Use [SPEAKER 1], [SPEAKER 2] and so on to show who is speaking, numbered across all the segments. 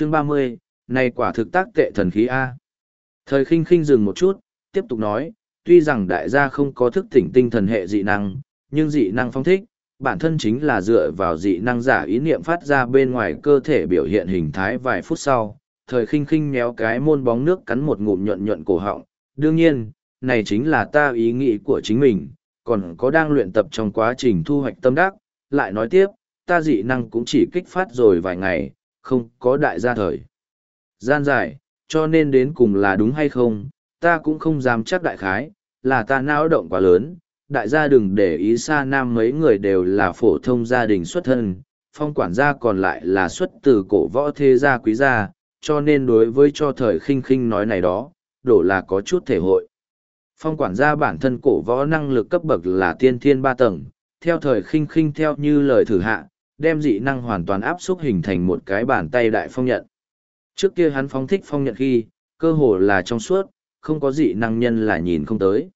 [SPEAKER 1] Chương ba mươi, này quả thực tác tệ thần khí A. Thời khinh khinh dừng một chút, tiếp tục nói, tuy rằng đại gia không có thức tỉnh tinh thần hệ dị năng, nhưng dị năng phong thích, bản thân chính là dựa vào dị năng giả ý niệm phát ra bên ngoài cơ thể biểu hiện hình thái vài phút sau. Thời khinh khinh méo cái môn bóng nước cắn một ngụm nhuận nhuận cổ họng. Đương nhiên, này chính là ta ý nghĩ của chính mình, còn có đang luyện tập trong quá trình thu hoạch tâm đắc. Lại nói tiếp, ta dị năng cũng chỉ kích phát rồi vài ngày, không có đại gia thời. Gian dài, cho nên đến cùng là đúng hay không, ta cũng không dám chắc đại khái, là ta não động quá lớn, đại gia đừng để ý xa nam mấy người đều là phổ thông gia đình xuất thân, phong quản gia còn lại là xuất từ cổ võ thế gia quý gia, cho nên đối với cho thời khinh khinh nói này đó, đổ là có chút thể hội. Phong quản gia bản thân cổ võ năng lực cấp bậc là tiên thiên ba tầng, theo thời khinh khinh theo như lời thử hạ, đem dị năng hoàn toàn áp xúc hình thành một cái bàn tay đại phong nhận. Trước kia hắn phóng thích phong nhận khi, cơ hồ là trong suốt, không có dị năng nhân là nhìn không tới.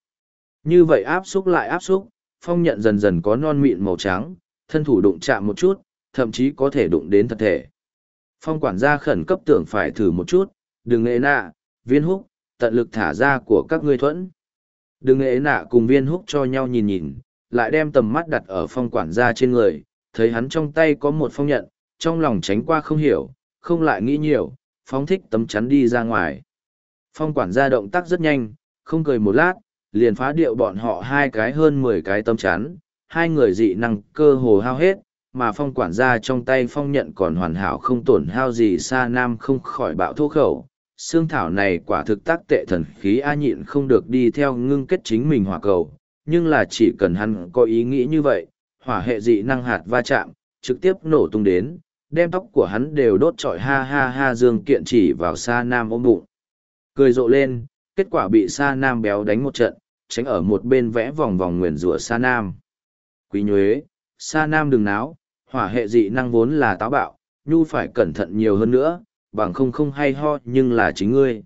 [SPEAKER 1] Như vậy áp xúc lại áp xúc, phong nhận dần dần có non mịn màu trắng, thân thủ đụng chạm một chút, thậm chí có thể đụng đến thật thể. Phong quản gia khẩn cấp tưởng phải thử một chút, đừng nghệ nạ, viên húc, tận lực thả ra của các ngươi thuẫn. Đừng nghệ nạ cùng viên húc cho nhau nhìn nhìn, lại đem tầm mắt đặt ở phong quản gia trên người, thấy hắn trong tay có một phong nhận, trong lòng tránh qua không hiểu, không lại nghĩ nhiều, phóng thích tấm chắn đi ra ngoài. Phong quản gia động tác rất nhanh, không cười một lát, liền phá điệu bọn họ hai cái hơn mười cái tấm chắn, hai người dị năng cơ hồ hao hết, mà phong quản gia trong tay phong nhận còn hoàn hảo không tổn hao gì xa nam không khỏi bạo thô khẩu. Sương thảo này quả thực tác tệ thần khí A nhịn không được đi theo ngưng kết chính mình hỏa cầu, nhưng là chỉ cần hắn có ý nghĩ như vậy, hỏa hệ dị năng hạt va chạm, trực tiếp nổ tung đến, đem tóc của hắn đều đốt trọi ha ha ha dương kiện chỉ vào xa nam ôm bụng. Cười rộ lên, kết quả bị xa nam béo đánh một trận, tránh ở một bên vẽ vòng vòng nguyền rủa xa nam. Quý nhuế, xa nam đừng náo, hỏa hệ dị năng vốn là táo bạo, nhu phải cẩn thận nhiều hơn nữa, bằng không không hay ho nhưng là chính ngươi.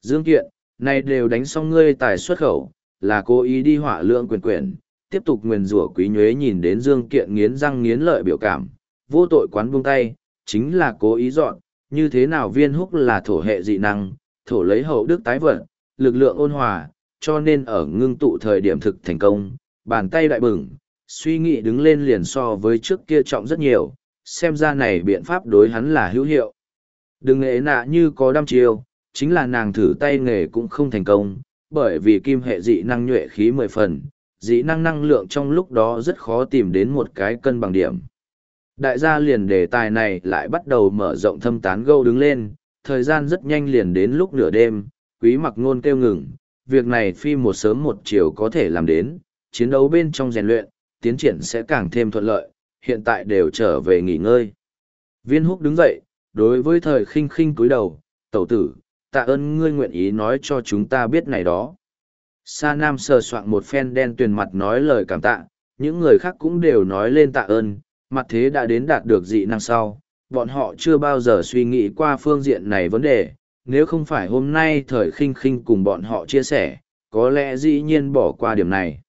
[SPEAKER 1] Dương kiện, này đều đánh xong ngươi tài xuất khẩu, là cố ý đi hỏa lượng quyền quyền, tiếp tục nguyền rủa quý nhuế nhìn đến Dương kiện nghiến răng nghiến lợi biểu cảm, vô tội quán buông tay, chính là cố ý dọn, như thế nào viên húc là thổ hệ dị năng, thổ lấy hậu đức tái vận, lực lượng ôn hòa, cho nên ở ngưng tụ thời điểm thực thành công, bàn tay đại bừng, suy nghĩ đứng lên liền so với trước kia trọng rất nhiều, xem ra này biện pháp đối hắn là hữu hiệu. Đừng nghệ nạ như có đăm chiêu, chính là nàng thử tay nghề cũng không thành công, bởi vì kim hệ dị năng nhuệ khí mười phần, dị năng năng lượng trong lúc đó rất khó tìm đến một cái cân bằng điểm. Đại gia liền đề tài này lại bắt đầu mở rộng thâm tán gâu đứng lên, thời gian rất nhanh liền đến lúc nửa đêm, quý mặc ngôn kêu ngừng, việc này phi một sớm một chiều có thể làm đến, chiến đấu bên trong rèn luyện, tiến triển sẽ càng thêm thuận lợi, hiện tại đều trở về nghỉ ngơi. Viên húc đứng dậy, đối với thời khinh khinh cúi đầu, tẩu tử, tạ ơn ngươi nguyện ý nói cho chúng ta biết này đó. Sa Nam sờ soạn một phen đen tuyền mặt nói lời cảm tạ, những người khác cũng đều nói lên tạ ơn, mặt thế đã đến đạt được dị năng sau, bọn họ chưa bao giờ suy nghĩ qua phương diện này vấn đề, nếu không phải hôm nay thời khinh khinh cùng bọn họ chia sẻ, có lẽ dĩ nhiên bỏ qua điểm này.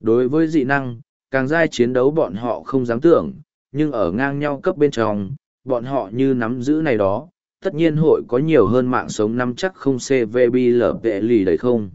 [SPEAKER 1] Đối với dị năng, càng dai chiến đấu bọn họ không dám tưởng, nhưng ở ngang nhau cấp bên trong, bọn họ như nắm giữ này đó, tất nhiên hội có nhiều hơn mạng sống năm chắc không CVB lở vệ lì đấy không.